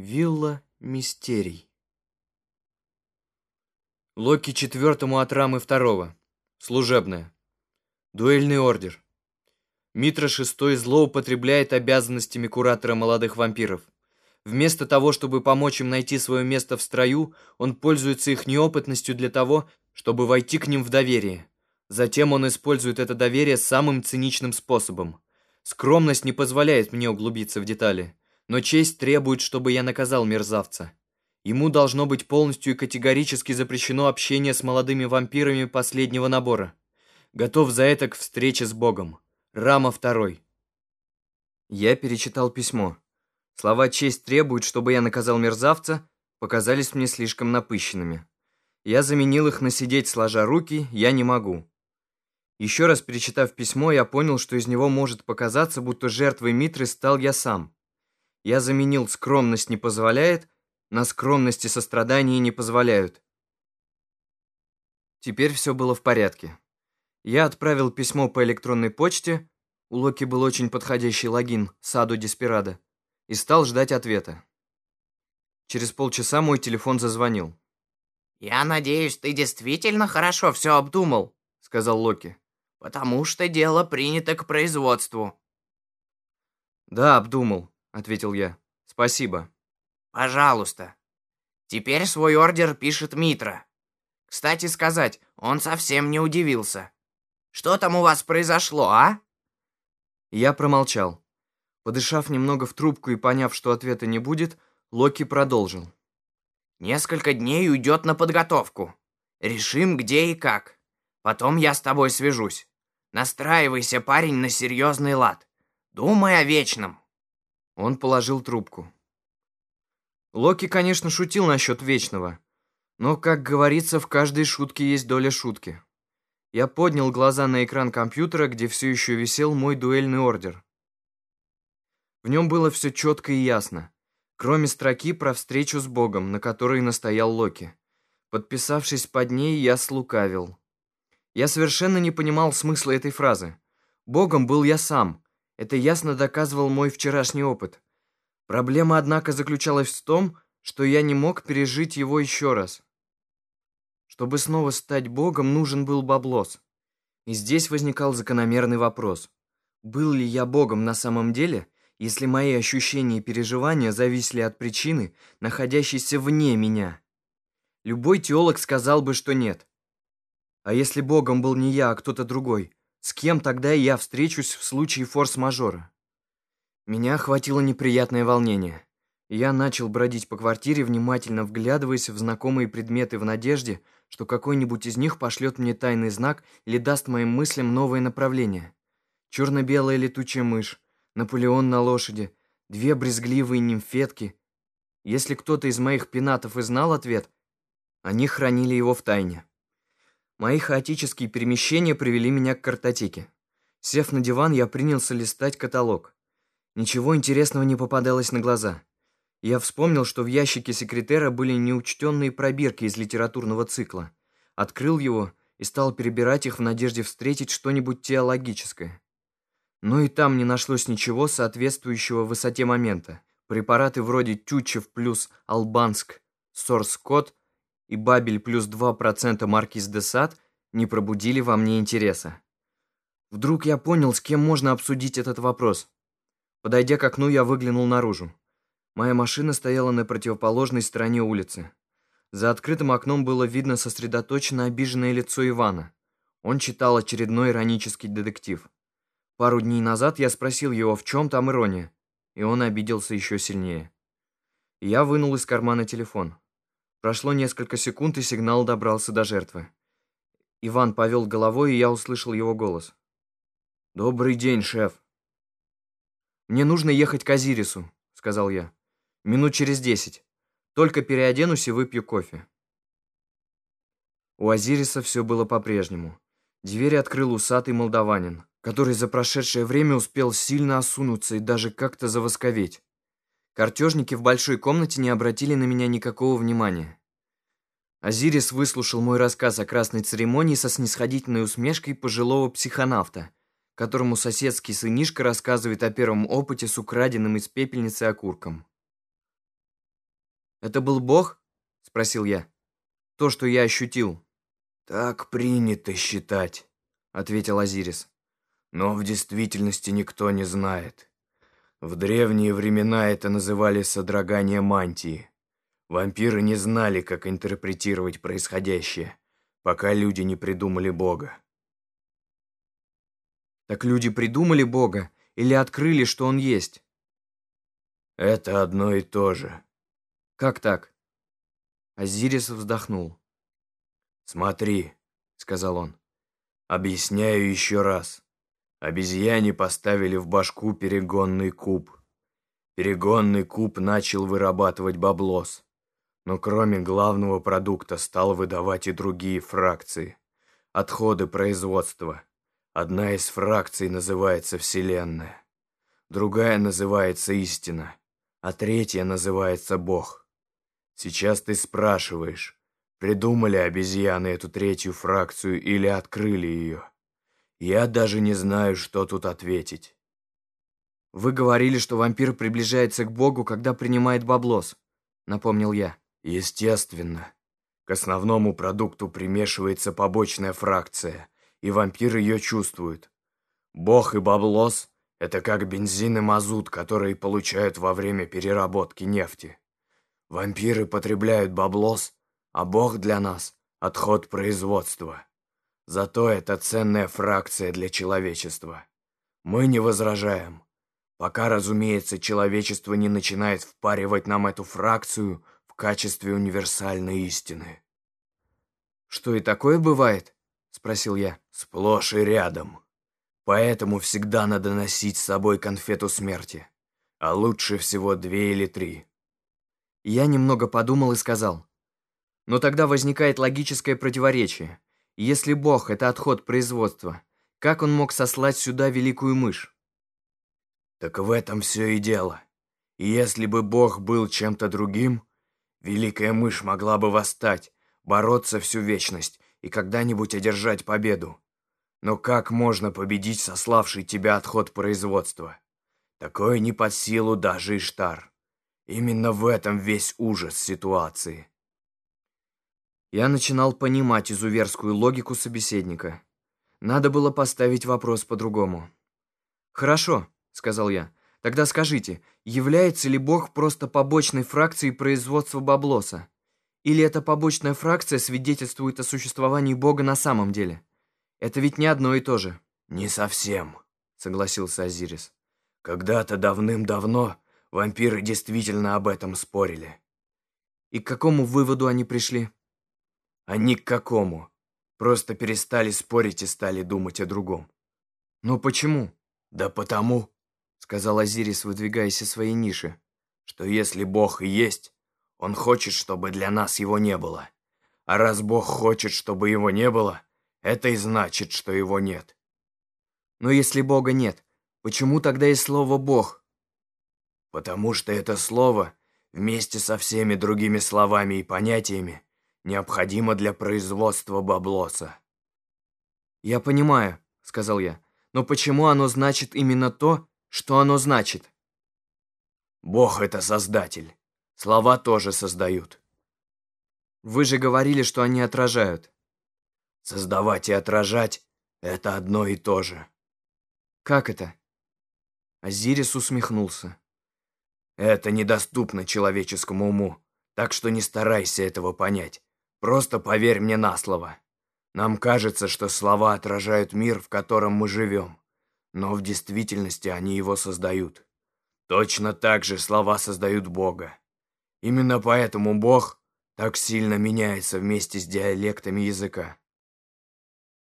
Вилла Мистерий. Локи четвертому от рамы второго. Служебная. Дуэльный ордер. Митра шестой злоупотребляет обязанностями куратора молодых вампиров. Вместо того, чтобы помочь им найти свое место в строю, он пользуется их неопытностью для того, чтобы войти к ним в доверие. Затем он использует это доверие самым циничным способом. Скромность не позволяет мне углубиться в детали но честь требует, чтобы я наказал мерзавца. Ему должно быть полностью и категорически запрещено общение с молодыми вампирами последнего набора. Готов за это к встрече с Богом. Рама второй. Я перечитал письмо. Слова «честь требует, чтобы я наказал мерзавца» показались мне слишком напыщенными. Я заменил их на «сидеть сложа руки» я не могу. Еще раз перечитав письмо, я понял, что из него может показаться, будто жертвой Митры стал я сам. Я заменил «скромность не позволяет» на «скромность и сострадание не позволяют». Теперь все было в порядке. Я отправил письмо по электронной почте, у Локи был очень подходящий логин «Саду Деспирада», и стал ждать ответа. Через полчаса мой телефон зазвонил. «Я надеюсь, ты действительно хорошо все обдумал», — сказал Локи. «Потому что дело принято к производству». «Да, обдумал ответил я. «Спасибо». «Пожалуйста. Теперь свой ордер пишет Митра. Кстати сказать, он совсем не удивился. Что там у вас произошло, а?» Я промолчал. Подышав немного в трубку и поняв, что ответа не будет, Локи продолжил. «Несколько дней уйдет на подготовку. Решим, где и как. Потом я с тобой свяжусь. Настраивайся, парень, на серьезный лад. Думай о вечном. Он положил трубку. Локи, конечно, шутил насчет Вечного, но, как говорится, в каждой шутке есть доля шутки. Я поднял глаза на экран компьютера, где все еще висел мой дуэльный ордер. В нем было все четко и ясно, кроме строки про встречу с Богом, на которой настоял Локи. Подписавшись под ней, я слукавил. Я совершенно не понимал смысла этой фразы. Богом был я сам, это ясно доказывал мой вчерашний опыт. Проблема, однако, заключалась в том, что я не мог пережить его еще раз. Чтобы снова стать богом, нужен был баблос. И здесь возникал закономерный вопрос. Был ли я богом на самом деле, если мои ощущения и переживания зависели от причины, находящейся вне меня? Любой теолог сказал бы, что нет. А если богом был не я, а кто-то другой, с кем тогда я встречусь в случае форс-мажора? Меня охватило неприятное волнение. Я начал бродить по квартире, внимательно вглядываясь в знакомые предметы в надежде, что какой-нибудь из них пошлет мне тайный знак или даст моим мыслям новое направление. Черно-белая летучая мышь, Наполеон на лошади, две брезгливые нимфетки. Если кто-то из моих пенатов и знал ответ, они хранили его в тайне. Мои хаотические перемещения привели меня к картотеке. Сев на диван, я принялся листать каталог. Ничего интересного не попадалось на глаза. Я вспомнил, что в ящике секретера были неучтенные пробирки из литературного цикла. Открыл его и стал перебирать их в надежде встретить что-нибудь теологическое. Но и там не нашлось ничего, соответствующего высоте момента. Препараты вроде Тютчев плюс Албанск, Сорс-код и Бабель плюс 2% Маркиз де Сад не пробудили во мне интереса. Вдруг я понял, с кем можно обсудить этот вопрос. Подойдя к окну, я выглянул наружу. Моя машина стояла на противоположной стороне улицы. За открытым окном было видно сосредоточенно обиженное лицо Ивана. Он читал очередной иронический детектив. Пару дней назад я спросил его, в чем там ирония, и он обиделся еще сильнее. Я вынул из кармана телефон. Прошло несколько секунд, и сигнал добрался до жертвы. Иван повел головой, и я услышал его голос. «Добрый день, шеф». «Мне нужно ехать к Азирису», — сказал я. «Минут через десять. Только переоденусь и выпью кофе». У Азириса все было по-прежнему. Дверь открыл усатый молдаванин, который за прошедшее время успел сильно осунуться и даже как-то завосковеть. Картежники в большой комнате не обратили на меня никакого внимания. Азирис выслушал мой рассказ о красной церемонии со снисходительной усмешкой пожилого психонавта, которому соседский сынишка рассказывает о первом опыте с украденным из пепельницы окурком. Это был Бог? Спросил я. То, что я ощутил. Так принято считать, ответил Азирис. Но в действительности никто не знает. В древние времена это называли содрогание мантии. Вампиры не знали, как интерпретировать происходящее, пока люди не придумали Бога. Так люди придумали Бога или открыли, что Он есть? Это одно и то же. Как так? Азирис вздохнул. «Смотри», — сказал он, — «объясняю еще раз. Обезьяне поставили в башку перегонный куб. Перегонный куб начал вырабатывать баблос, но кроме главного продукта стал выдавать и другие фракции, отходы производства. Одна из фракций называется Вселенная, другая называется Истина, а третья называется Бог. Сейчас ты спрашиваешь, придумали обезьяны эту третью фракцию или открыли ее? Я даже не знаю, что тут ответить. Вы говорили, что вампир приближается к Богу, когда принимает баблос, напомнил я. Естественно. К основному продукту примешивается побочная фракция, и вампир ее чувствует. Бог и баблос – это как бензин и мазут, которые получают во время переработки нефти. Вампиры потребляют баблос, а Бог для нас – отход производства. Зато это ценная фракция для человечества. Мы не возражаем. Пока, разумеется, человечество не начинает впаривать нам эту фракцию в качестве универсальной истины. «Что и такое бывает?» – спросил я. «Сплошь и рядом. Поэтому всегда надо носить с собой конфету смерти. А лучше всего две или три». Я немного подумал и сказал. «Но тогда возникает логическое противоречие. Если Бог — это отход производства, как он мог сослать сюда великую мышь? Так в этом все и дело. И если бы Бог был чем-то другим, великая мышь могла бы восстать, бороться всю вечность и когда-нибудь одержать победу. Но как можно победить сославший тебя отход производства? Такое не под силу даже Иштар. Именно в этом весь ужас ситуации. Я начинал понимать изуверскую логику собеседника. Надо было поставить вопрос по-другому. «Хорошо», — сказал я. «Тогда скажите, является ли Бог просто побочной фракцией производства баблоса? Или эта побочная фракция свидетельствует о существовании Бога на самом деле? Это ведь не одно и то же». «Не совсем», — согласился Азирис. «Когда-то давным-давно вампиры действительно об этом спорили». «И к какому выводу они пришли?» А ни к какому. Просто перестали спорить и стали думать о другом. «Но почему?» «Да потому», — сказал Азирис, выдвигаясь из своей ниши, «что если Бог и есть, Он хочет, чтобы для нас его не было. А раз Бог хочет, чтобы его не было, это и значит, что его нет». «Но если Бога нет, почему тогда и слово «Бог»?» «Потому что это слово, вместе со всеми другими словами и понятиями, необходимо для производства баблоса. «Я понимаю», — сказал я, — «но почему оно значит именно то, что оно значит?» «Бог — это создатель. Слова тоже создают». «Вы же говорили, что они отражают». «Создавать и отражать — это одно и то же». «Как это?» Азирис усмехнулся. «Это недоступно человеческому уму, так что не старайся этого понять. Просто поверь мне на слово. Нам кажется, что слова отражают мир, в котором мы живем, но в действительности они его создают. Точно так же слова создают Бога. Именно поэтому Бог так сильно меняется вместе с диалектами языка.